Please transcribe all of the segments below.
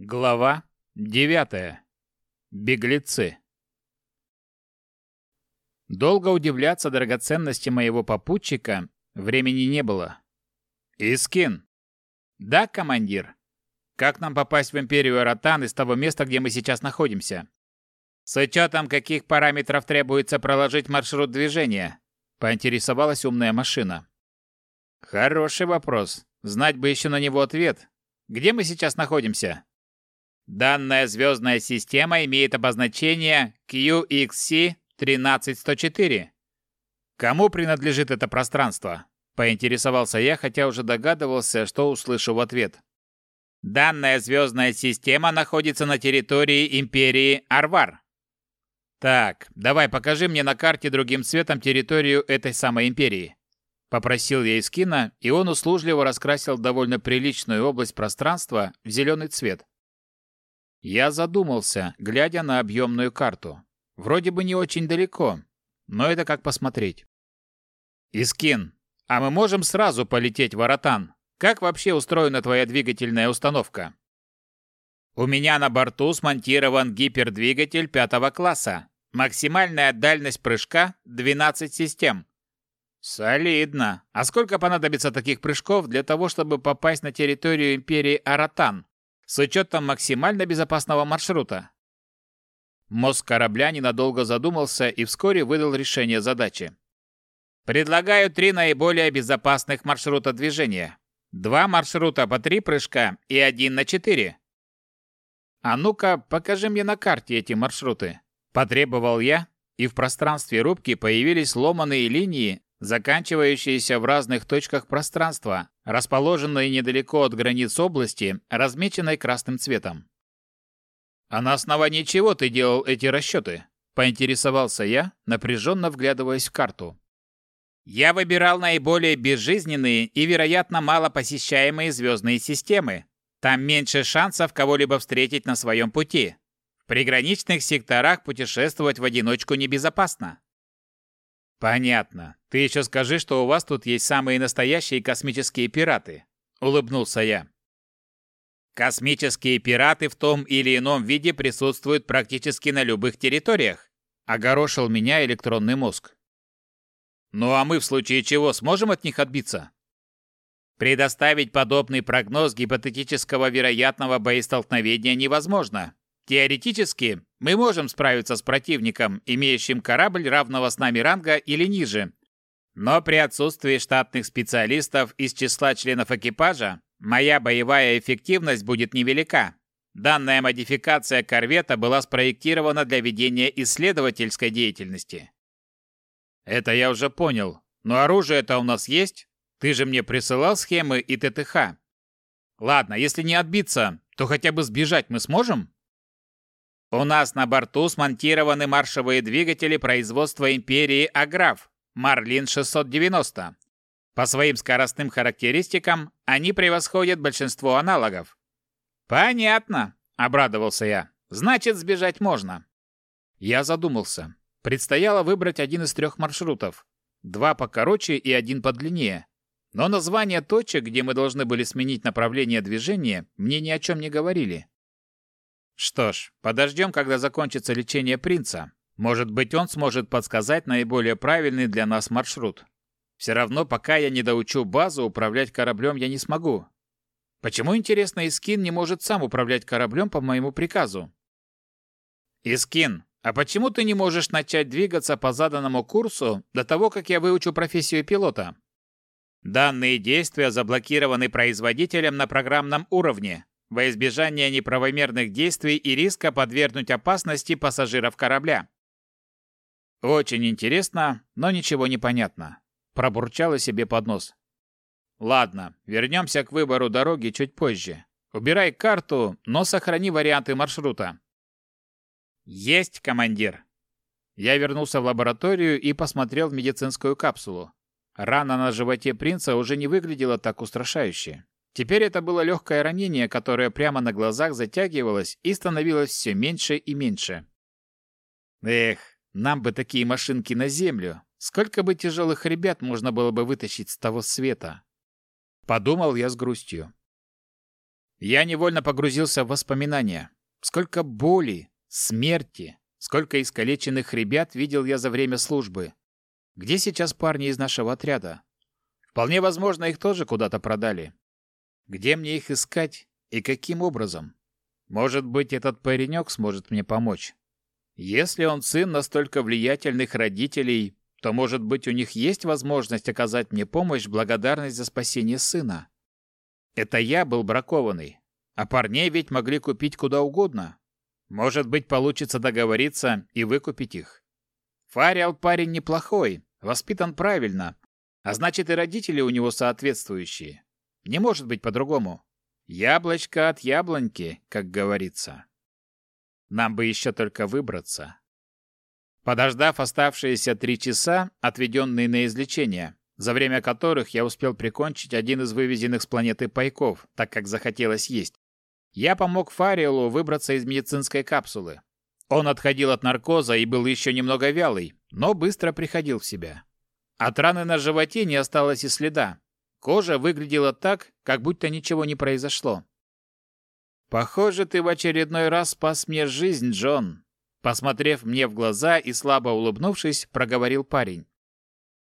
Глава девятая. Беглецы. Долго удивляться драгоценности моего попутчика времени не было. Искин. Да, командир. Как нам попасть в империю Аратан из того места, где мы сейчас находимся? С учетом каких параметров требуется проложить маршрут движения? Поинтересовалась умная машина. Хороший вопрос. Знать бы еще на него ответ. Где мы сейчас находимся? Данная звездная система имеет обозначение QXC13104. Кому принадлежит это пространство? Поинтересовался я, хотя уже догадывался, что услышу в ответ. Данная звездная система находится на территории Империи Арвар. Так, давай покажи мне на карте другим цветом территорию этой самой Империи. Попросил я Искина, и он услужливо раскрасил довольно приличную область пространства в зеленый цвет. Я задумался, глядя на объемную карту. Вроде бы не очень далеко, но это как посмотреть. Искин, а мы можем сразу полететь в Аратан? Как вообще устроена твоя двигательная установка? У меня на борту смонтирован гипердвигатель пятого класса. Максимальная дальность прыжка 12 систем. Солидно. А сколько понадобится таких прыжков для того, чтобы попасть на территорию империи Аратан? С учетом максимально безопасного маршрута. Мозг корабля ненадолго задумался и вскоре выдал решение задачи. Предлагаю три наиболее безопасных маршрута движения. Два маршрута по три прыжка и один на четыре. А ну-ка, покажи мне на карте эти маршруты. Потребовал я, и в пространстве рубки появились ломаные линии, заканчивающиеся в разных точках пространства, расположенные недалеко от границ области, размеченной красным цветом. «А на основании чего ты делал эти расчеты?» – поинтересовался я, напряженно вглядываясь в карту. «Я выбирал наиболее безжизненные и, вероятно, мало посещаемые звездные системы. Там меньше шансов кого-либо встретить на своем пути. В приграничных секторах путешествовать в одиночку небезопасно. «Понятно. Ты еще скажи, что у вас тут есть самые настоящие космические пираты», — улыбнулся я. «Космические пираты в том или ином виде присутствуют практически на любых территориях», — огорошил меня электронный мозг. «Ну а мы в случае чего сможем от них отбиться?» Предоставить подобный прогноз гипотетического вероятного боестолкновения невозможно, Теоретически, мы можем справиться с противником, имеющим корабль равного с нами ранга или ниже. Но при отсутствии штатных специалистов из числа членов экипажа, моя боевая эффективность будет невелика. Данная модификация корвета была спроектирована для ведения исследовательской деятельности. Это я уже понял. Но оружие-то у нас есть? Ты же мне присылал схемы и ТТХ. Ладно, если не отбиться, то хотя бы сбежать мы сможем? У нас на борту смонтированы маршевые двигатели производства империи Аграф Марлин 690. По своим скоростным характеристикам они превосходят большинство аналогов. Понятно, обрадовался я. Значит, сбежать можно. Я задумался. Предстояло выбрать один из трех маршрутов. Два покороче и один подлиннее. Но названия точек, где мы должны были сменить направление движения, мне ни о чем не говорили. Что ж, подождем, когда закончится лечение принца. Может быть, он сможет подсказать наиболее правильный для нас маршрут. Все равно, пока я не доучу базу, управлять кораблем я не смогу. Почему, интересно, Искин не может сам управлять кораблем по моему приказу? Искин, а почему ты не можешь начать двигаться по заданному курсу до того, как я выучу профессию пилота? Данные действия заблокированы производителем на программном уровне во избежание неправомерных действий и риска подвергнуть опасности пассажиров корабля. Очень интересно, но ничего не понятно. Пробурчала себе под нос. Ладно, вернемся к выбору дороги чуть позже. Убирай карту, но сохрани варианты маршрута. Есть, командир. Я вернулся в лабораторию и посмотрел в медицинскую капсулу. Рана на животе принца уже не выглядела так устрашающе. Теперь это было легкое ранение, которое прямо на глазах затягивалось и становилось все меньше и меньше. Эх, нам бы такие машинки на землю. Сколько бы тяжелых ребят можно было бы вытащить с того света? Подумал я с грустью. Я невольно погрузился в воспоминания. Сколько боли, смерти, сколько искалеченных ребят видел я за время службы. Где сейчас парни из нашего отряда? Вполне возможно, их тоже куда-то продали. Где мне их искать и каким образом? Может быть, этот паренек сможет мне помочь. Если он сын настолько влиятельных родителей, то, может быть, у них есть возможность оказать мне помощь в благодарность за спасение сына. Это я был бракованный, а парней ведь могли купить куда угодно. Может быть, получится договориться и выкупить их. Фариал парень неплохой, воспитан правильно, а значит и родители у него соответствующие. Не может быть по-другому. Яблочко от яблоньки, как говорится. Нам бы еще только выбраться. Подождав оставшиеся три часа, отведенные на излечение, за время которых я успел прикончить один из вывезенных с планеты пайков, так как захотелось есть, я помог Фариэлу выбраться из медицинской капсулы. Он отходил от наркоза и был еще немного вялый, но быстро приходил в себя. От раны на животе не осталось и следа. Кожа выглядела так, как будто ничего не произошло. «Похоже, ты в очередной раз спас мне жизнь, Джон», Посмотрев мне в глаза и слабо улыбнувшись, проговорил парень.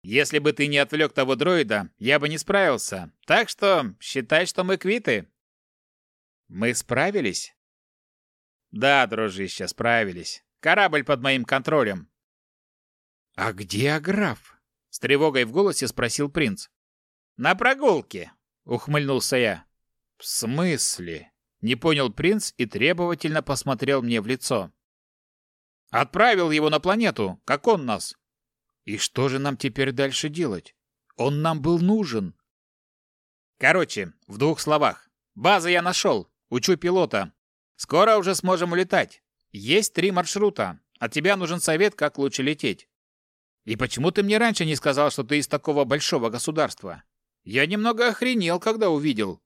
«Если бы ты не отвлек того дроида, я бы не справился. Так что считай, что мы квиты». «Мы справились?» «Да, дружище, справились. Корабль под моим контролем». «А где Аграф?» — с тревогой в голосе спросил принц. «На прогулке», — ухмыльнулся я. «В смысле?» — не понял принц и требовательно посмотрел мне в лицо. «Отправил его на планету, как он нас». «И что же нам теперь дальше делать? Он нам был нужен». «Короче, в двух словах. Базы я нашел. Учу пилота. Скоро уже сможем улетать. Есть три маршрута. От тебя нужен совет, как лучше лететь. И почему ты мне раньше не сказал, что ты из такого большого государства? Я немного охренел, когда увидел.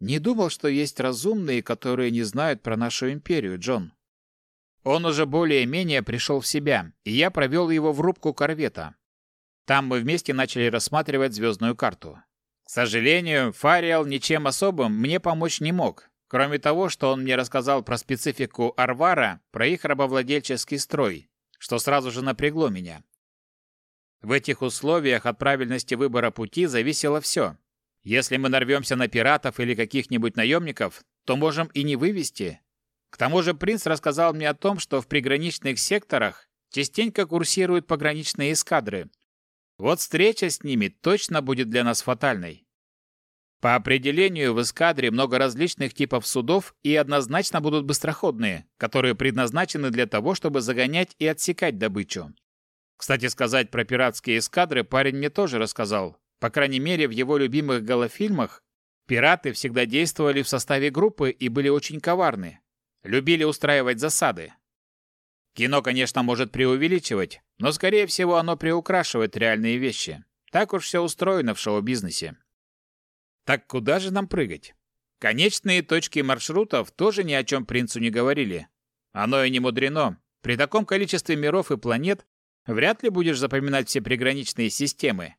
Не думал, что есть разумные, которые не знают про нашу империю, Джон. Он уже более-менее пришел в себя, и я провел его в рубку корвета. Там мы вместе начали рассматривать звездную карту. К сожалению, Фариал ничем особым мне помочь не мог, кроме того, что он мне рассказал про специфику Арвара, про их рабовладельческий строй, что сразу же напрягло меня. В этих условиях от правильности выбора пути зависело все. Если мы нарвемся на пиратов или каких-нибудь наемников, то можем и не вывести. К тому же принц рассказал мне о том, что в приграничных секторах частенько курсируют пограничные эскадры. Вот встреча с ними точно будет для нас фатальной. По определению в эскадре много различных типов судов и однозначно будут быстроходные, которые предназначены для того, чтобы загонять и отсекать добычу. Кстати сказать, про пиратские эскадры парень мне тоже рассказал. По крайней мере, в его любимых голофильмах пираты всегда действовали в составе группы и были очень коварны. Любили устраивать засады. Кино, конечно, может преувеличивать, но, скорее всего, оно приукрашивает реальные вещи. Так уж все устроено в шоу-бизнесе. Так куда же нам прыгать? Конечные точки маршрутов тоже ни о чем принцу не говорили. Оно и не мудрено. При таком количестве миров и планет Вряд ли будешь запоминать все приграничные системы.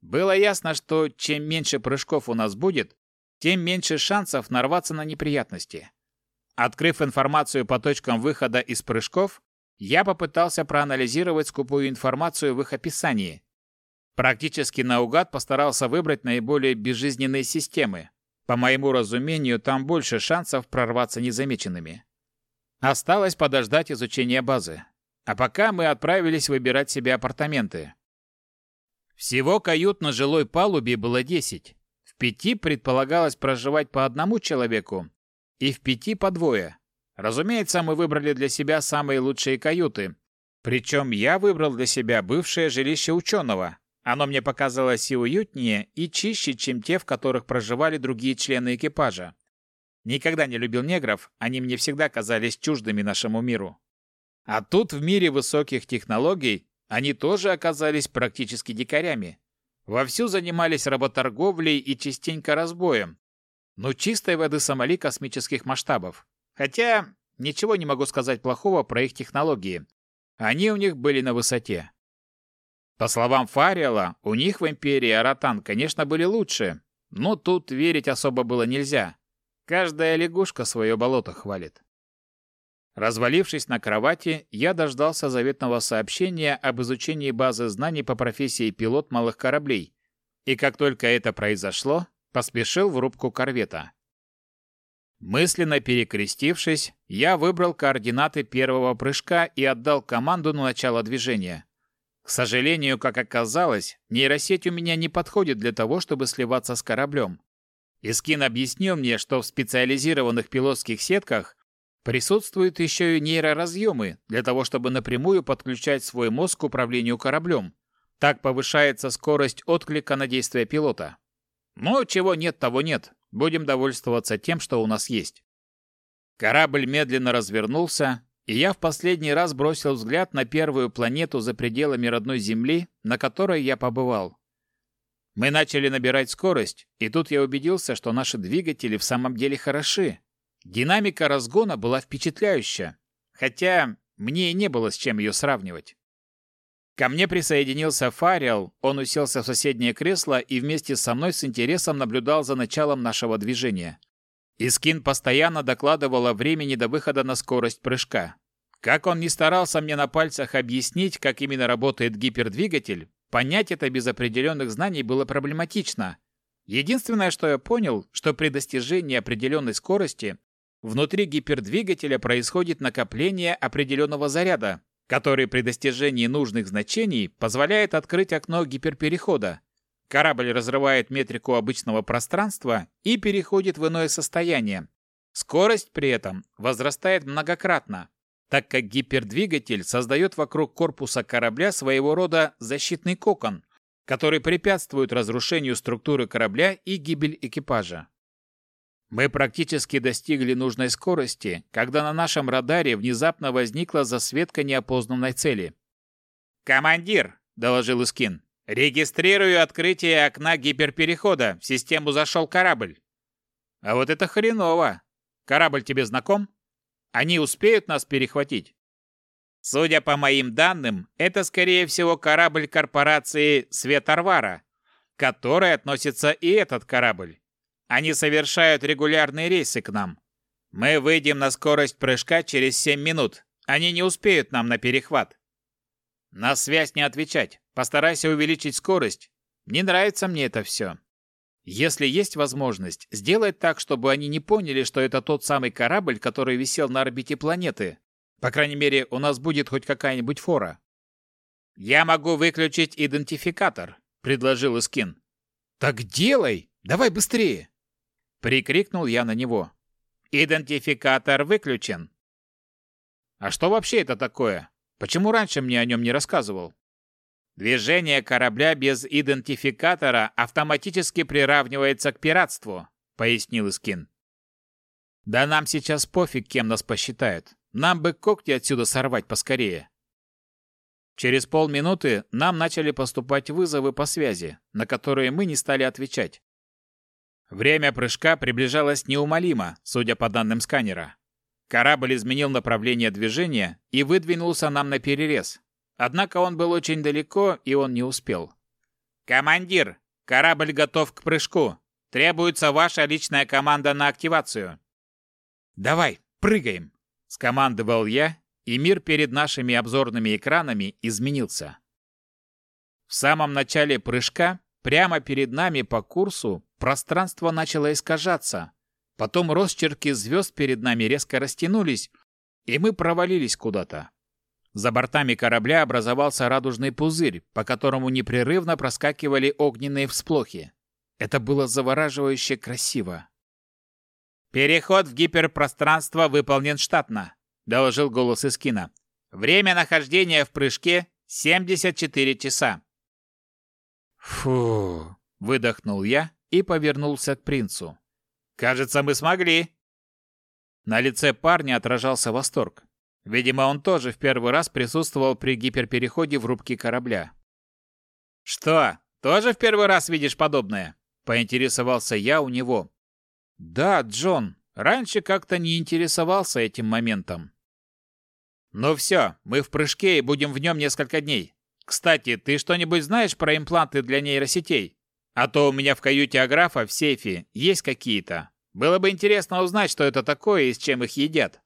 Было ясно, что чем меньше прыжков у нас будет, тем меньше шансов нарваться на неприятности. Открыв информацию по точкам выхода из прыжков, я попытался проанализировать скупую информацию в их описании. Практически наугад постарался выбрать наиболее безжизненные системы. По моему разумению, там больше шансов прорваться незамеченными. Осталось подождать изучения базы. А пока мы отправились выбирать себе апартаменты. Всего кают на жилой палубе было 10. В пяти предполагалось проживать по одному человеку и в пяти по двое. Разумеется, мы выбрали для себя самые лучшие каюты. Причем я выбрал для себя бывшее жилище ученого. Оно мне показалось и уютнее, и чище, чем те, в которых проживали другие члены экипажа. Никогда не любил негров, они мне всегда казались чуждыми нашему миру. А тут в мире высоких технологий они тоже оказались практически дикарями. Вовсю занимались работорговлей и частенько разбоем. Ну, чистой воды Сомали космических масштабов. Хотя, ничего не могу сказать плохого про их технологии. Они у них были на высоте. По словам Фариала, у них в империи Аратан, конечно, были лучше, но тут верить особо было нельзя. Каждая лягушка свое болото хвалит. Развалившись на кровати, я дождался заветного сообщения об изучении базы знаний по профессии пилот малых кораблей, и как только это произошло, поспешил в рубку корвета. Мысленно перекрестившись, я выбрал координаты первого прыжка и отдал команду на начало движения. К сожалению, как оказалось, нейросеть у меня не подходит для того, чтобы сливаться с кораблем. Искин объяснил мне, что в специализированных пилотских сетках присутствуют еще и нейроразъемы для того, чтобы напрямую подключать свой мозг к управлению кораблем. Так повышается скорость отклика на действия пилота. Но чего нет, того нет. Будем довольствоваться тем, что у нас есть. Корабль медленно развернулся, и я в последний раз бросил взгляд на первую планету за пределами родной Земли, на которой я побывал. Мы начали набирать скорость, и тут я убедился, что наши двигатели в самом деле хороши. Динамика разгона была впечатляющая, хотя мне и не было с чем ее сравнивать. Ко мне присоединился Фариал, он уселся в соседнее кресло и вместе со мной с интересом наблюдал за началом нашего движения. Искин постоянно докладывал о времени до выхода на скорость прыжка. Как он не старался мне на пальцах объяснить, как именно работает гипердвигатель, понять это без определенных знаний было проблематично. Единственное, что я понял, что при достижении определенной скорости внутри гипердвигателя происходит накопление определенного заряда, который при достижении нужных значений позволяет открыть окно гиперперехода. Корабль разрывает метрику обычного пространства и переходит в иное состояние. Скорость при этом возрастает многократно, так как гипердвигатель создает вокруг корпуса корабля своего рода защитный кокон, который препятствует разрушению структуры корабля и гибель экипажа. Мы практически достигли нужной скорости, когда на нашем радаре внезапно возникла засветка неопознанной цели. «Командир!» – доложил Искин. «Регистрирую открытие окна гиперперехода. В систему зашел корабль». «А вот это хреново! Корабль тебе знаком? Они успеют нас перехватить?» Судя по моим данным, это, скорее всего, корабль корпорации Светарвара, к которой относится и этот корабль. Они совершают регулярные рейсы к нам. Мы выйдем на скорость прыжка через 7 минут. Они не успеют нам на перехват. На связь не отвечать. Постарайся увеличить скорость. Не нравится мне это все. Если есть возможность, сделай так, чтобы они не поняли, что это тот самый корабль, который висел на орбите планеты. По крайней мере, у нас будет хоть какая-нибудь фора. «Я могу выключить идентификатор», — предложил Искин. «Так делай! Давай быстрее!» Прикрикнул я на него. «Идентификатор выключен!» «А что вообще это такое? Почему раньше мне о нем не рассказывал?» «Движение корабля без идентификатора автоматически приравнивается к пиратству», — пояснил Искин. «Да нам сейчас пофиг, кем нас посчитают. Нам бы когти отсюда сорвать поскорее». Через полминуты нам начали поступать вызовы по связи, на которые мы не стали отвечать. Время прыжка приближалось неумолимо, судя по данным сканера. Корабль изменил направление движения и выдвинулся нам на перерез. Однако он был очень далеко, и он не успел. «Командир, корабль готов к прыжку. Требуется ваша личная команда на активацию». «Давай, прыгаем!» – скомандовал я, и мир перед нашими обзорными экранами изменился. В самом начале прыжка Прямо перед нами по курсу пространство начало искажаться. Потом росчерки звезд перед нами резко растянулись, и мы провалились куда-то. За бортами корабля образовался радужный пузырь, по которому непрерывно проскакивали огненные всплохи. Это было завораживающе красиво. «Переход в гиперпространство выполнен штатно», — доложил голос Искина. «Время нахождения в прыжке — 74 часа. «Фу!» – выдохнул я и повернулся к принцу. «Кажется, мы смогли!» На лице парня отражался восторг. Видимо, он тоже в первый раз присутствовал при гиперпереходе в рубке корабля. «Что, тоже в первый раз видишь подобное?» – поинтересовался я у него. «Да, Джон, раньше как-то не интересовался этим моментом». «Ну все, мы в прыжке и будем в нем несколько дней. Кстати, ты что-нибудь знаешь про импланты для нейросетей? А то у меня в каюте Аграфа в сейфе есть какие-то. Было бы интересно узнать, что это такое и с чем их едят.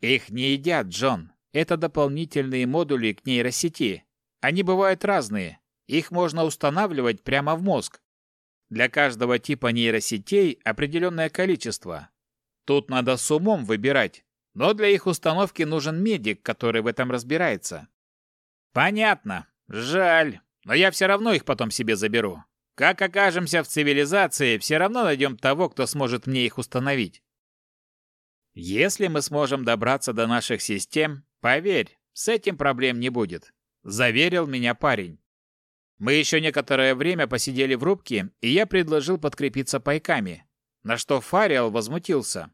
Их не едят, Джон. Это дополнительные модули к нейросети. Они бывают разные. Их можно устанавливать прямо в мозг. Для каждого типа нейросетей определенное количество. Тут надо с умом выбирать, но для их установки нужен медик, который в этом разбирается. Понятно. Жаль. Но я все равно их потом себе заберу. Как окажемся в цивилизации, все равно найдем того, кто сможет мне их установить. Если мы сможем добраться до наших систем, поверь, с этим проблем не будет, заверил меня парень. Мы еще некоторое время посидели в рубке, и я предложил подкрепиться пайками, на что Фариал возмутился.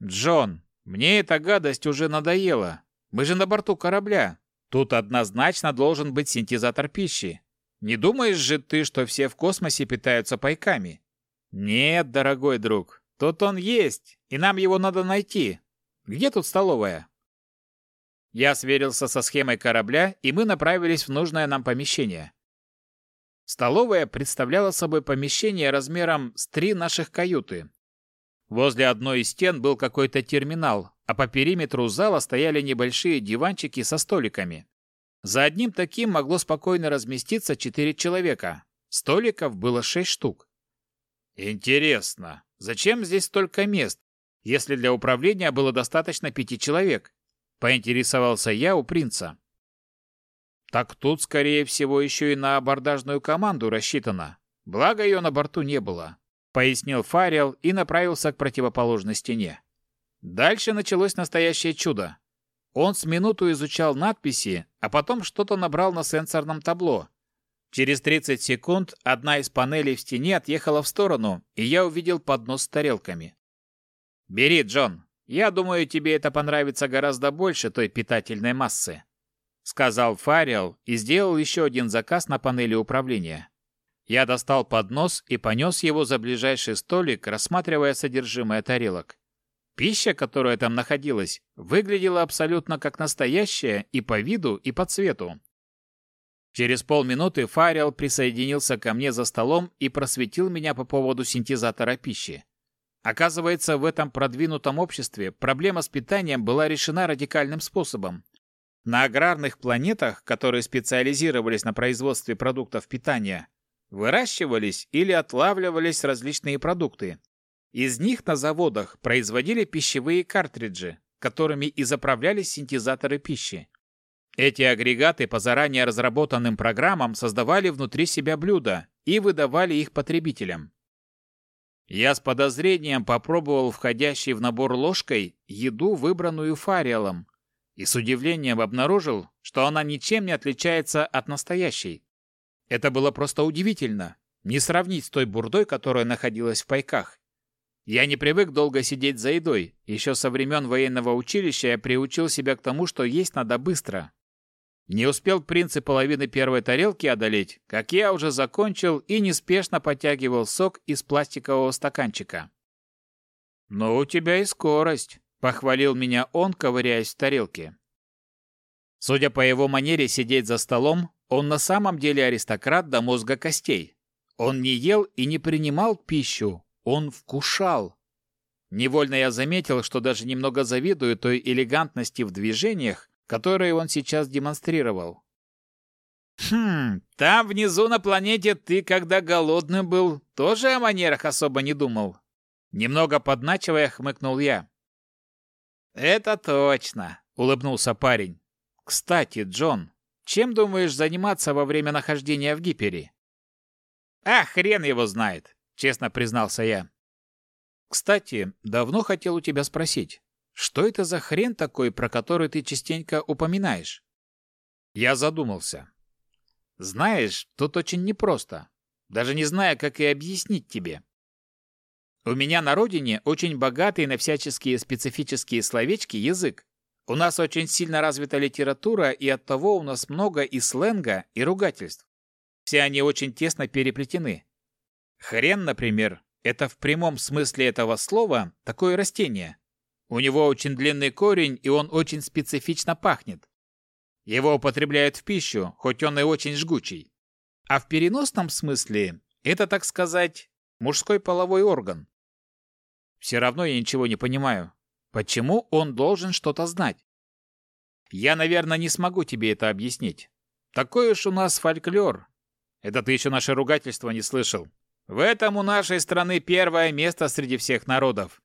«Джон, мне эта гадость уже надоела. Мы же на борту корабля. Тут однозначно должен быть синтезатор пищи. Не думаешь же ты, что все в космосе питаются пайками? Нет, дорогой друг, тут он есть, и нам его надо найти. Где тут столовая? Я сверился со схемой корабля, и мы направились в нужное нам помещение. Столовая представляла собой помещение размером с три наших каюты. Возле одной из стен был какой-то терминал, а по периметру зала стояли небольшие диванчики со столиками. За одним таким могло спокойно разместиться четыре человека. Столиков было шесть штук. Интересно, зачем здесь столько мест, если для управления было достаточно пяти человек? Поинтересовался я у принца. Так тут, скорее всего, еще и на абордажную команду рассчитано. Благо ее на борту не было, пояснил Фарел и направился к противоположной стене. Дальше началось настоящее чудо. Он с минуту изучал надписи, а потом что-то набрал на сенсорном табло. Через 30 секунд одна из панелей в стене отъехала в сторону, и я увидел поднос с тарелками. «Бери, Джон. Я думаю, тебе это понравится гораздо больше той питательной массы», сказал Фариал и сделал еще один заказ на панели управления. Я достал поднос и понес его за ближайший столик, рассматривая содержимое тарелок. Пища, которая там находилась, выглядела абсолютно как настоящая и по виду, и по цвету. Через полминуты Фарел присоединился ко мне за столом и просветил меня по поводу синтезатора пищи. Оказывается, в этом продвинутом обществе проблема с питанием была решена радикальным способом. На аграрных планетах, которые специализировались на производстве продуктов питания, выращивались или отлавливались различные продукты, из них на заводах производили пищевые картриджи, которыми и заправлялись синтезаторы пищи. Эти агрегаты по заранее разработанным программам создавали внутри себя блюда и выдавали их потребителям. Я с подозрением попробовал входящий в набор ложкой еду, выбранную фариалом, и с удивлением обнаружил, что она ничем не отличается от настоящей. Это было просто удивительно, не сравнить с той бурдой, которая находилась в пайках. Я не привык долго сидеть за едой. Еще со времен военного училища я приучил себя к тому, что есть надо быстро. Не успел принц и половины первой тарелки одолеть, как я уже закончил и неспешно потягивал сок из пластикового стаканчика. «Ну, у тебя и скорость», — похвалил меня он, ковыряясь в тарелке. Судя по его манере сидеть за столом, он на самом деле аристократ до мозга костей. Он не ел и не принимал пищу, он вкушал. Невольно я заметил, что даже немного завидую той элегантности в движениях, которые он сейчас демонстрировал. «Хм, там внизу на планете ты, когда голодный был, тоже о манерах особо не думал?» Немного подначивая, хмыкнул я. «Это точно», — улыбнулся парень. «Кстати, Джон, чем думаешь заниматься во время нахождения в Гипере?» «А, хрен его знает. — честно признался я. «Кстати, давно хотел у тебя спросить, что это за хрен такой, про который ты частенько упоминаешь?» Я задумался. «Знаешь, тут очень непросто. Даже не знаю, как и объяснить тебе. У меня на родине очень богатый на всяческие специфические словечки язык. У нас очень сильно развита литература, и оттого у нас много и сленга, и ругательств. Все они очень тесно переплетены. Хрен, например, это в прямом смысле этого слова такое растение. У него очень длинный корень, и он очень специфично пахнет. Его употребляют в пищу, хоть он и очень жгучий. А в переносном смысле это, так сказать, мужской половой орган. Все равно я ничего не понимаю. Почему он должен что-то знать? Я, наверное, не смогу тебе это объяснить. Такой уж у нас фольклор. Это ты еще наше ругательство не слышал. В этом у нашей страны первое место среди всех народов.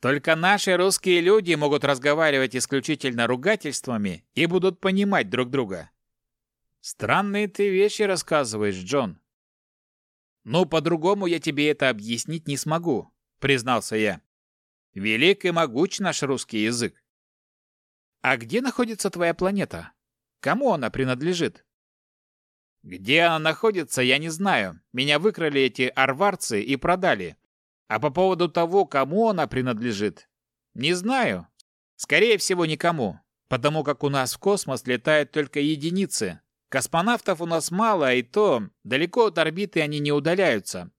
Только наши русские люди могут разговаривать исключительно ругательствами и будут понимать друг друга. Странные ты вещи рассказываешь, Джон. Ну, по-другому я тебе это объяснить не смогу, признался я. Велик и могуч наш русский язык. А где находится твоя планета? Кому она принадлежит? Где она находится, я не знаю. Меня выкрали эти арварцы и продали. А по поводу того, кому она принадлежит, не знаю. Скорее всего, никому, потому как у нас в космос летают только единицы. Космонавтов у нас мало, и то далеко от орбиты они не удаляются.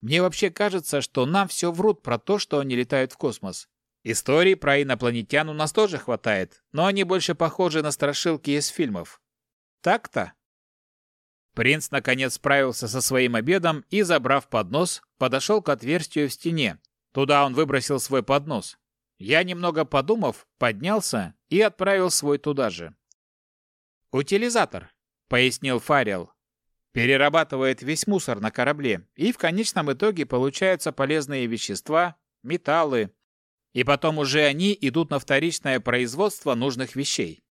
Мне вообще кажется, что нам все врут про то, что они летают в космос. Историй про инопланетян у нас тоже хватает, но они больше похожи на страшилки из фильмов. Так-то? Принц наконец справился со своим обедом и, забрав поднос, подошел к отверстию в стене. Туда он выбросил свой поднос. Я, немного подумав, поднялся и отправил свой туда же. «Утилизатор», — пояснил Фарел. «Перерабатывает весь мусор на корабле, и в конечном итоге получаются полезные вещества, металлы, и потом уже они идут на вторичное производство нужных вещей.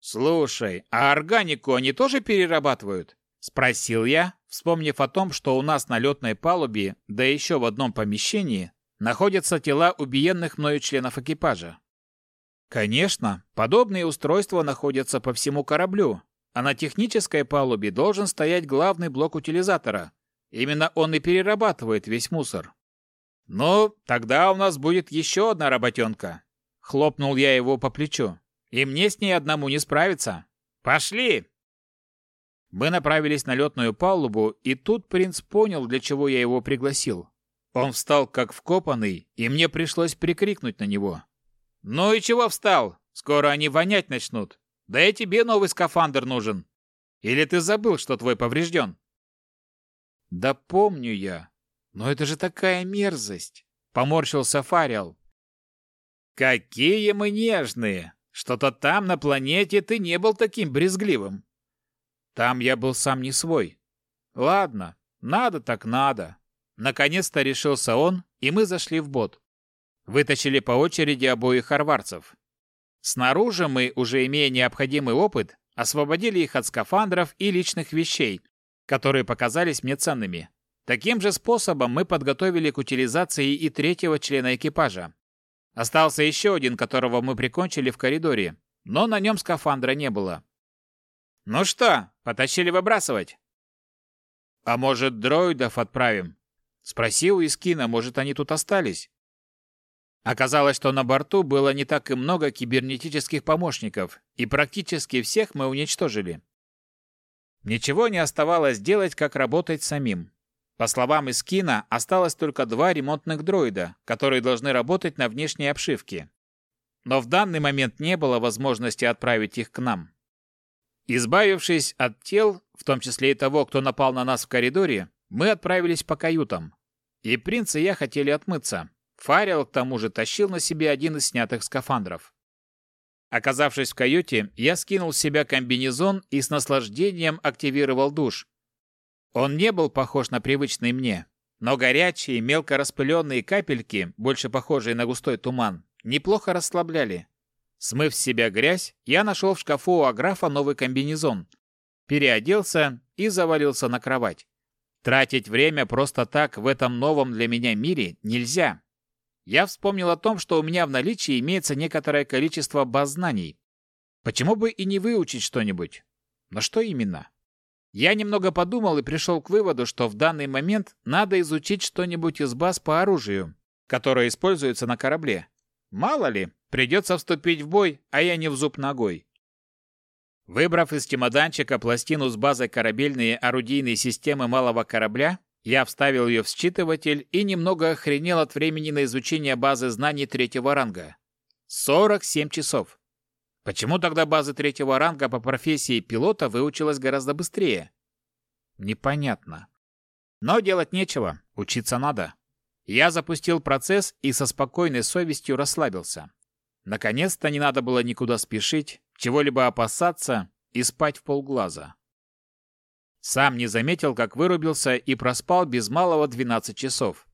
«Слушай, а органику они тоже перерабатывают?» – спросил я, вспомнив о том, что у нас на летной палубе, да еще в одном помещении, находятся тела убиенных мною членов экипажа. Конечно, подобные устройства находятся по всему кораблю, а на технической палубе должен стоять главный блок утилизатора. Именно он и перерабатывает весь мусор. «Ну, тогда у нас будет еще одна работенка», — хлопнул я его по плечу. И мне с ней одному не справиться. Пошли!» Мы направились на летную палубу, и тут принц понял, для чего я его пригласил. Он встал как вкопанный, и мне пришлось прикрикнуть на него. «Ну и чего встал? Скоро они вонять начнут. Да и тебе новый скафандр нужен. Или ты забыл, что твой поврежден?» «Да помню я. Но это же такая мерзость!» — поморщился Фариал. «Какие мы нежные!» Что-то там, на планете, ты не был таким брезгливым. Там я был сам не свой. Ладно, надо так надо. Наконец-то решился он, и мы зашли в бот. Вытащили по очереди обоих харварцев. Снаружи мы, уже имея необходимый опыт, освободили их от скафандров и личных вещей, которые показались мне ценными. Таким же способом мы подготовили к утилизации и третьего члена экипажа. Остался еще один, которого мы прикончили в коридоре, но на нем скафандра не было. «Ну что, потащили выбрасывать?» «А может, дроидов отправим?» Спросил Искина, может, они тут остались. Оказалось, что на борту было не так и много кибернетических помощников, и практически всех мы уничтожили. Ничего не оставалось делать, как работать самим. По словам Искина, осталось только два ремонтных дроида, которые должны работать на внешней обшивке. Но в данный момент не было возможности отправить их к нам. Избавившись от тел, в том числе и того, кто напал на нас в коридоре, мы отправились по каютам. И принц и я хотели отмыться. Фарил, к тому же, тащил на себе один из снятых скафандров. Оказавшись в каюте, я скинул с себя комбинезон и с наслаждением активировал душ, он не был похож на привычный мне, но горячие, мелко распыленные капельки, больше похожие на густой туман, неплохо расслабляли. Смыв с себя грязь, я нашел в шкафу у Аграфа новый комбинезон, переоделся и завалился на кровать. Тратить время просто так в этом новом для меня мире нельзя. Я вспомнил о том, что у меня в наличии имеется некоторое количество баз знаний. Почему бы и не выучить что-нибудь? Но что именно? Я немного подумал и пришел к выводу, что в данный момент надо изучить что-нибудь из баз по оружию, которое используется на корабле. Мало ли, придется вступить в бой, а я не в зуб ногой. Выбрав из чемоданчика пластину с базой корабельные орудийные системы малого корабля, я вставил ее в считыватель и немного охренел от времени на изучение базы знаний третьего ранга. 47 часов. Почему тогда база третьего ранга по профессии пилота выучилась гораздо быстрее? Непонятно. Но делать нечего, учиться надо. Я запустил процесс и со спокойной совестью расслабился. Наконец-то не надо было никуда спешить, чего-либо опасаться и спать в полглаза. Сам не заметил, как вырубился и проспал без малого 12 часов.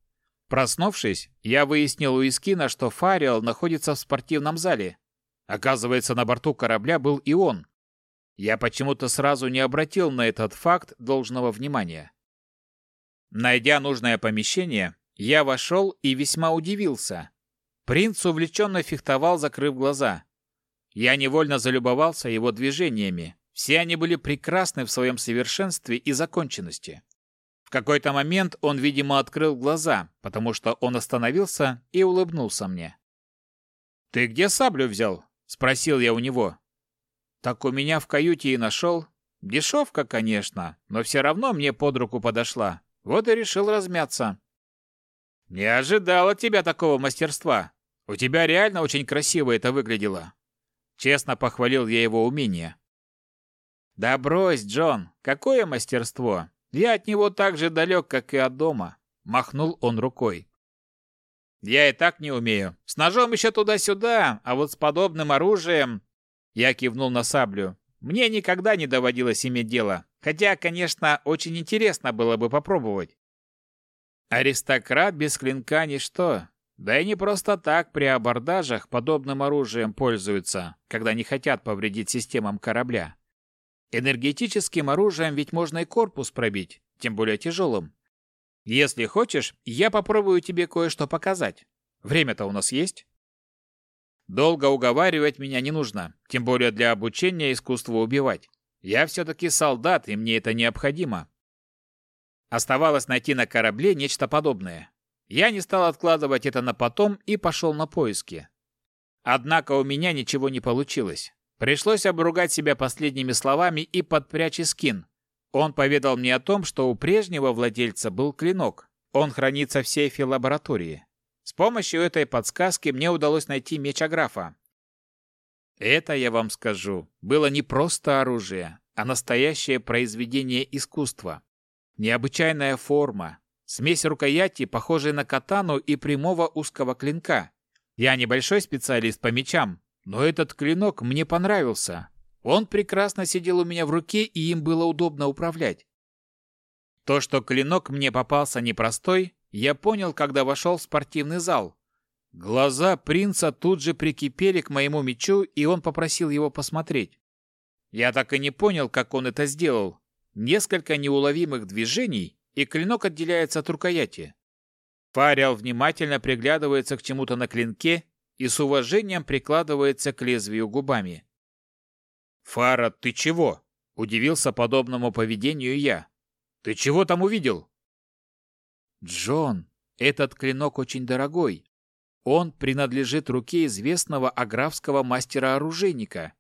Проснувшись, я выяснил у Искина, что Фариал находится в спортивном зале. Оказывается, на борту корабля был и он. Я почему-то сразу не обратил на этот факт должного внимания. Найдя нужное помещение, я вошел и весьма удивился. Принц увлеченно фехтовал, закрыв глаза. Я невольно залюбовался его движениями. Все они были прекрасны в своем совершенстве и законченности. В какой-то момент он, видимо, открыл глаза, потому что он остановился и улыбнулся мне. «Ты где саблю взял?» – спросил я у него. «Так у меня в каюте и нашел. Дешевка, конечно, но все равно мне под руку подошла. Вот и решил размяться». «Не ожидал от тебя такого мастерства. У тебя реально очень красиво это выглядело». Честно похвалил я его умение. «Да брось, Джон, какое мастерство! Я от него так же далек, как и от дома!» Махнул он рукой. «Я и так не умею. С ножом еще туда-сюда, а вот с подобным оружием...» Я кивнул на саблю. «Мне никогда не доводилось иметь дело, хотя, конечно, очень интересно было бы попробовать». Аристократ без клинка ничто. Да и не просто так при абордажах подобным оружием пользуются, когда не хотят повредить системам корабля. Энергетическим оружием ведь можно и корпус пробить, тем более тяжелым. Если хочешь, я попробую тебе кое-что показать. Время-то у нас есть. Долго уговаривать меня не нужно, тем более для обучения искусству убивать. Я все-таки солдат, и мне это необходимо. Оставалось найти на корабле нечто подобное. Я не стал откладывать это на потом и пошел на поиски. Однако у меня ничего не получилось. Пришлось обругать себя последними словами и подпрячь скин. Он поведал мне о том, что у прежнего владельца был клинок. Он хранится в сейфе лаборатории. С помощью этой подсказки мне удалось найти меч Аграфа. Это, я вам скажу, было не просто оружие, а настоящее произведение искусства. Необычайная форма, смесь рукояти, похожей на катану и прямого узкого клинка. Я небольшой специалист по мечам, но этот клинок мне понравился. Он прекрасно сидел у меня в руке, и им было удобно управлять. То, что клинок мне попался непростой, я понял, когда вошел в спортивный зал. Глаза принца тут же прикипели к моему мечу, и он попросил его посмотреть. Я так и не понял, как он это сделал. Несколько неуловимых движений, и клинок отделяется от рукояти. Фариал внимательно приглядывается к чему-то на клинке и с уважением прикладывается к лезвию губами. «Фара, ты чего?» – удивился подобному поведению я. «Ты чего там увидел?» «Джон, этот клинок очень дорогой. Он принадлежит руке известного аграфского мастера-оружейника.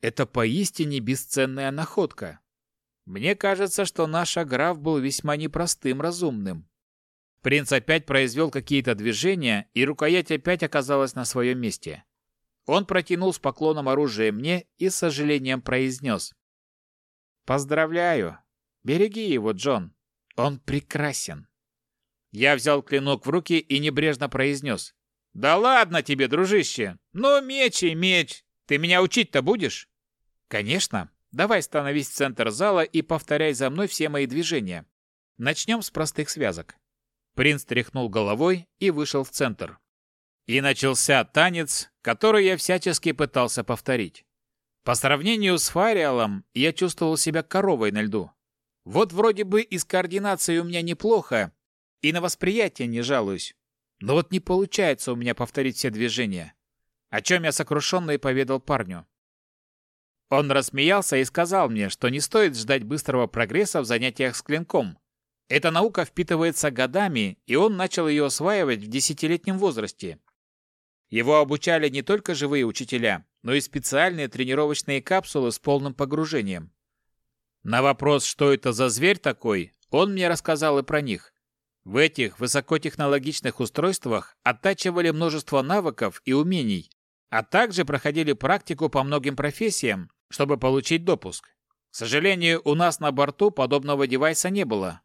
Это поистине бесценная находка. Мне кажется, что наш аграф был весьма непростым разумным. Принц опять произвел какие-то движения, и рукоять опять оказалась на своем месте. Он протянул с поклоном оружие мне и с сожалением произнес. «Поздравляю. Береги его, Джон. Он прекрасен». Я взял клинок в руки и небрежно произнес. «Да ладно тебе, дружище! Ну, меч и меч! Ты меня учить-то будешь?» «Конечно. Давай становись в центр зала и повторяй за мной все мои движения. Начнем с простых связок. Принц тряхнул головой и вышел в центр. И начался танец, который я всячески пытался повторить. По сравнению с Фариалом, я чувствовал себя коровой на льду. Вот вроде бы и с координацией у меня неплохо, и на восприятие не жалуюсь. Но вот не получается у меня повторить все движения. О чем я сокрушенно и поведал парню. Он рассмеялся и сказал мне, что не стоит ждать быстрого прогресса в занятиях с клинком, эта наука впитывается годами, и он начал ее осваивать в десятилетнем возрасте. Его обучали не только живые учителя, но и специальные тренировочные капсулы с полным погружением. На вопрос, что это за зверь такой, он мне рассказал и про них. В этих высокотехнологичных устройствах оттачивали множество навыков и умений, а также проходили практику по многим профессиям, чтобы получить допуск. К сожалению, у нас на борту подобного девайса не было,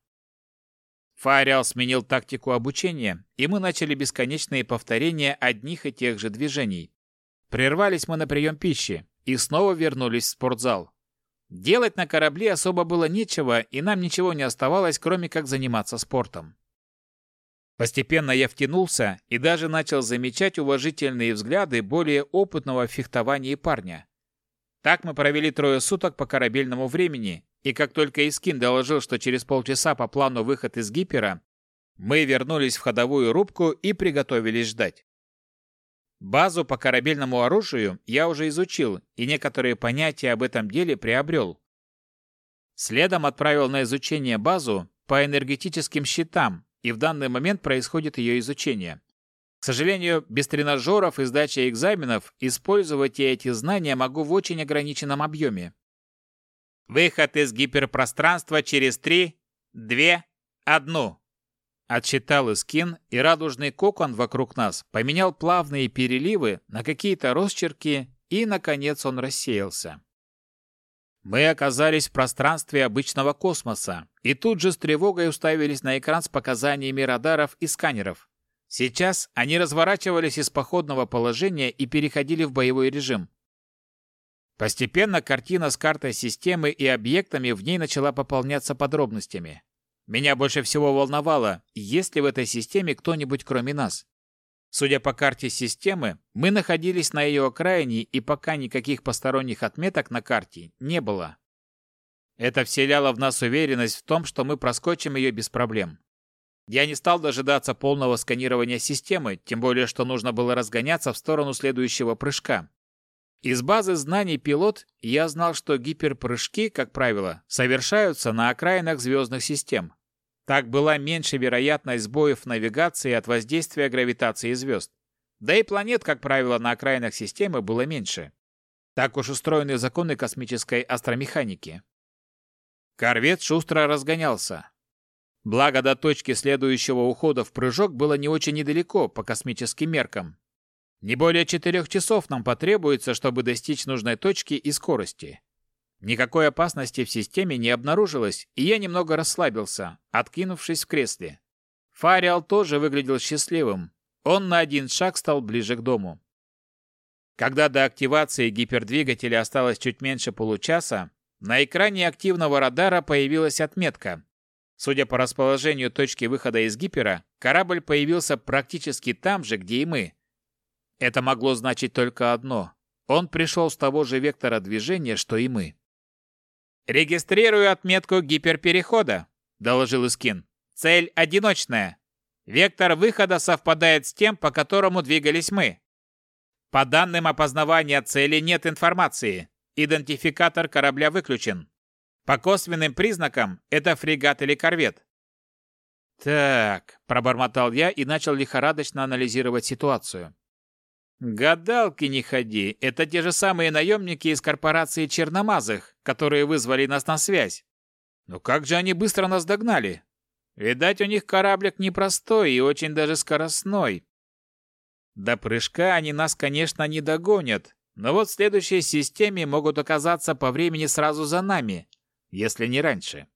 Фариал сменил тактику обучения, и мы начали бесконечные повторения одних и тех же движений. Прервались мы на прием пищи и снова вернулись в спортзал. Делать на корабле особо было нечего, и нам ничего не оставалось, кроме как заниматься спортом. Постепенно я втянулся и даже начал замечать уважительные взгляды более опытного в фехтовании парня. Так мы провели трое суток по корабельному времени, и как только Искин доложил, что через полчаса по плану выход из гипера, мы вернулись в ходовую рубку и приготовились ждать. Базу по корабельному оружию я уже изучил и некоторые понятия об этом деле приобрел. Следом отправил на изучение базу по энергетическим щитам, и в данный момент происходит ее изучение. К сожалению, без тренажеров и сдачи экзаменов использовать я эти знания могу в очень ограниченном объеме. Выход из гиперпространства через три, две, одну. Отсчитал Искин, и радужный кокон вокруг нас поменял плавные переливы на какие-то росчерки, и, наконец, он рассеялся. Мы оказались в пространстве обычного космоса, и тут же с тревогой уставились на экран с показаниями радаров и сканеров. Сейчас они разворачивались из походного положения и переходили в боевой режим. Постепенно картина с картой системы и объектами в ней начала пополняться подробностями. Меня больше всего волновало, есть ли в этой системе кто-нибудь кроме нас. Судя по карте системы, мы находились на ее окраине, и пока никаких посторонних отметок на карте не было. Это вселяло в нас уверенность в том, что мы проскочим ее без проблем. Я не стал дожидаться полного сканирования системы, тем более, что нужно было разгоняться в сторону следующего прыжка. Из базы знаний пилот я знал, что гиперпрыжки, как правило, совершаются на окраинах звездных систем. Так была меньше вероятность сбоев навигации от воздействия гравитации звезд. Да и планет, как правило, на окраинах системы было меньше. Так уж устроены законы космической астромеханики. Корвет шустро разгонялся. Благо до точки следующего ухода в прыжок было не очень недалеко по космическим меркам, не более четырех часов нам потребуется, чтобы достичь нужной точки и скорости. Никакой опасности в системе не обнаружилось, и я немного расслабился, откинувшись в кресле. Фариал тоже выглядел счастливым. Он на один шаг стал ближе к дому. Когда до активации гипердвигателя осталось чуть меньше получаса, на экране активного радара появилась отметка. Судя по расположению точки выхода из гипера, корабль появился практически там же, где и мы, это могло значить только одно. Он пришел с того же вектора движения, что и мы. «Регистрирую отметку гиперперехода», — доложил Искин. «Цель одиночная. Вектор выхода совпадает с тем, по которому двигались мы. По данным опознавания цели нет информации. Идентификатор корабля выключен. По косвенным признакам это фрегат или корвет. «Так», – пробормотал я и начал лихорадочно анализировать ситуацию. Гадалки не ходи, это те же самые наемники из корпорации Черномазых, которые вызвали нас на связь. Но как же они быстро нас догнали? Видать, у них кораблик непростой и очень даже скоростной. До прыжка они нас, конечно, не догонят, но вот в следующей системе могут оказаться по времени сразу за нами, если не раньше.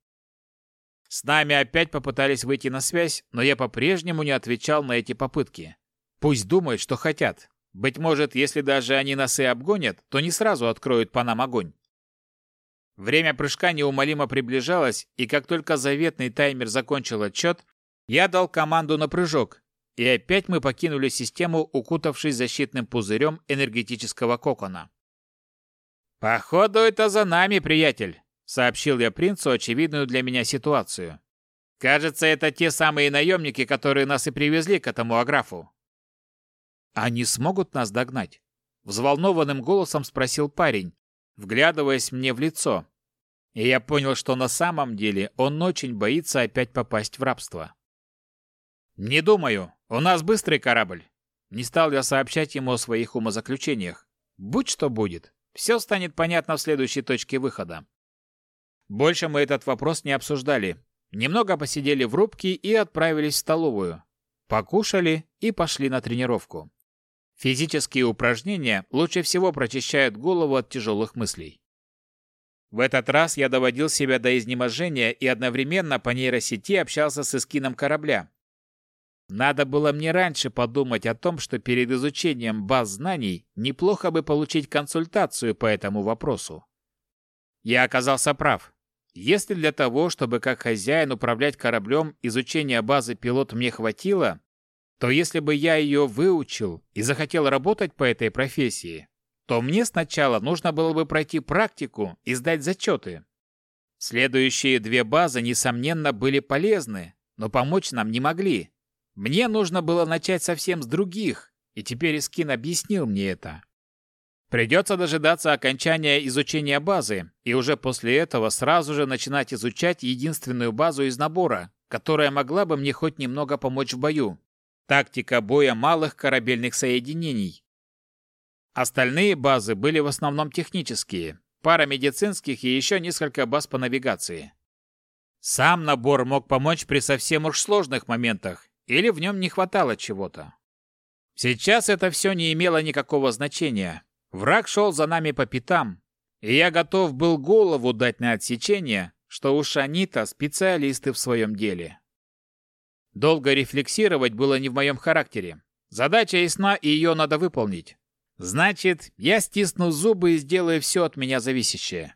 С нами опять попытались выйти на связь, но я по-прежнему не отвечал на эти попытки. Пусть думают, что хотят. Быть может, если даже они нас и обгонят, то не сразу откроют по нам огонь. Время прыжка неумолимо приближалось, и как только заветный таймер закончил отчет, я дал команду на прыжок, и опять мы покинули систему, укутавшись защитным пузырем энергетического кокона. «Походу, это за нами, приятель», — сообщил я принцу очевидную для меня ситуацию. «Кажется, это те самые наемники, которые нас и привезли к этому аграфу». Они смогут нас догнать? Взволнованным голосом спросил парень, вглядываясь мне в лицо. И я понял, что на самом деле он очень боится опять попасть в рабство. «Не думаю. У нас быстрый корабль». Не стал я сообщать ему о своих умозаключениях. Будь что будет, все станет понятно в следующей точке выхода. Больше мы этот вопрос не обсуждали. Немного посидели в рубке и отправились в столовую. Покушали и пошли на тренировку. Физические упражнения лучше всего прочищают голову от тяжелых мыслей. В этот раз я доводил себя до изнеможения и одновременно по нейросети общался с эскином корабля. Надо было мне раньше подумать о том, что перед изучением баз знаний неплохо бы получить консультацию по этому вопросу. Я оказался прав. Если для того, чтобы как хозяин управлять кораблем, изучения базы пилот мне хватило, то если бы я ее выучил и захотел работать по этой профессии, то мне сначала нужно было бы пройти практику и сдать зачеты. Следующие две базы, несомненно, были полезны, но помочь нам не могли. Мне нужно было начать совсем с других, и теперь Искин объяснил мне это. Придется дожидаться окончания изучения базы, и уже после этого сразу же начинать изучать единственную базу из набора, которая могла бы мне хоть немного помочь в бою. Тактика боя малых корабельных соединений. Остальные базы были в основном технические, пара медицинских и еще несколько баз по навигации. Сам набор мог помочь при совсем уж сложных моментах, или в нем не хватало чего-то. Сейчас это все не имело никакого значения. Враг шел за нами по пятам, и я готов был голову дать на отсечение, что уж они-то специалисты в своем деле. Долго рефлексировать было не в моем характере. Задача ясна, и ее надо выполнить. Значит, я стисну зубы и сделаю все от меня зависящее.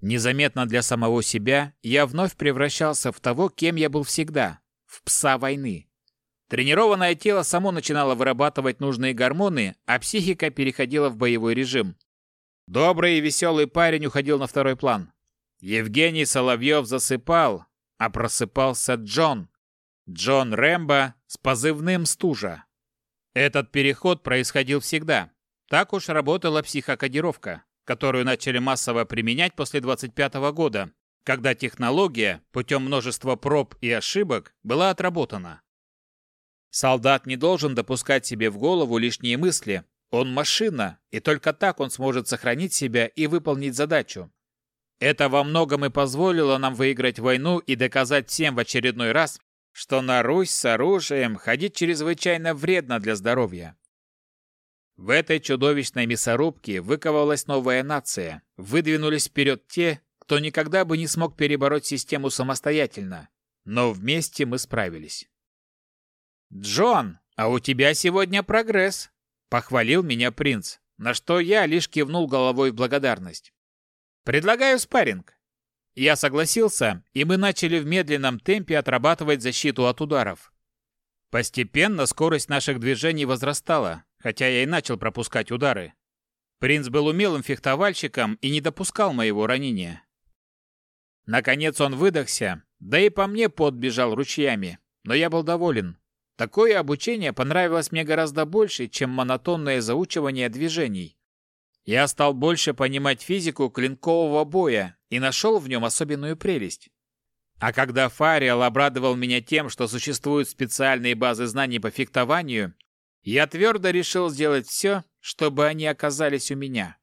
Незаметно для самого себя я вновь превращался в того, кем я был всегда – в пса войны. Тренированное тело само начинало вырабатывать нужные гормоны, а психика переходила в боевой режим. Добрый и веселый парень уходил на второй план. Евгений Соловьев засыпал, а просыпался Джон. Джон Рэмбо с позывным «Стужа». Этот переход происходил всегда. Так уж работала психокодировка, которую начали массово применять после 25 -го года, когда технология путем множества проб и ошибок была отработана. Солдат не должен допускать себе в голову лишние мысли. Он машина, и только так он сможет сохранить себя и выполнить задачу. Это во многом и позволило нам выиграть войну и доказать всем в очередной раз, что на Русь с оружием ходить чрезвычайно вредно для здоровья. В этой чудовищной мясорубке выковалась новая нация. Выдвинулись вперед те, кто никогда бы не смог перебороть систему самостоятельно. Но вместе мы справились. «Джон, а у тебя сегодня прогресс!» — похвалил меня принц, на что я лишь кивнул головой в благодарность. «Предлагаю спарринг». Я согласился, и мы начали в медленном темпе отрабатывать защиту от ударов. Постепенно скорость наших движений возрастала, хотя я и начал пропускать удары. Принц был умелым фехтовальщиком и не допускал моего ранения. Наконец он выдохся, да и по мне подбежал ручьями, но я был доволен. Такое обучение понравилось мне гораздо больше, чем монотонное заучивание движений. Я стал больше понимать физику клинкового боя и нашел в нем особенную прелесть. А когда Фариал обрадовал меня тем, что существуют специальные базы знаний по фехтованию, я твердо решил сделать все, чтобы они оказались у меня.